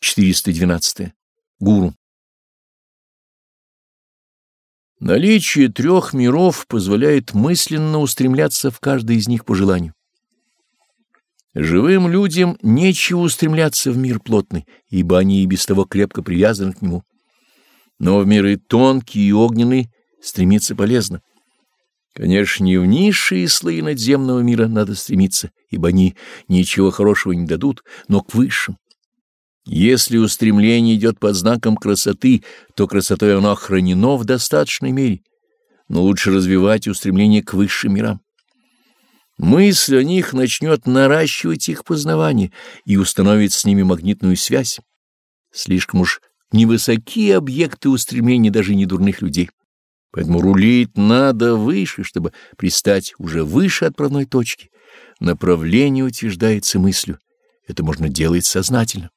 412. Гуру. Наличие трех миров позволяет мысленно устремляться в каждый из них по желанию. Живым людям нечего устремляться в мир плотный, ибо они и без того крепко привязаны к нему. Но в миры тонкие и огненные стремиться полезно. Конечно, не в низшие слои надземного мира надо стремиться, ибо они ничего хорошего не дадут, но к высшим. Если устремление идет под знаком красоты, то красотой оно охранено в достаточной мере, но лучше развивать устремление к высшим мирам. Мысль о них начнет наращивать их познавание и установит с ними магнитную связь. Слишком уж невысокие объекты устремлений даже недурных людей. Поэтому рулить надо выше, чтобы пристать уже выше отправной точки. Направление утверждается мыслью. Это можно делать сознательно.